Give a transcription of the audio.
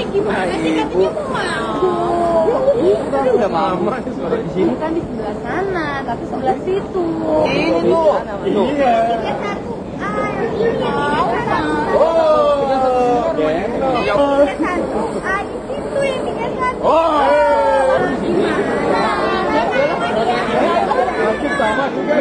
Gimana sih katanya aku mau. Kan udah mama di sini kan di sebelah sana, tapi sebelah situ. Ini tuh. Iya. Tiga satu. Ah, ini yang tiga satu. Oh, tiga satu. Tiga satu. Ah, di situ yang tiga satu. Oh. Gimana? Sama juga.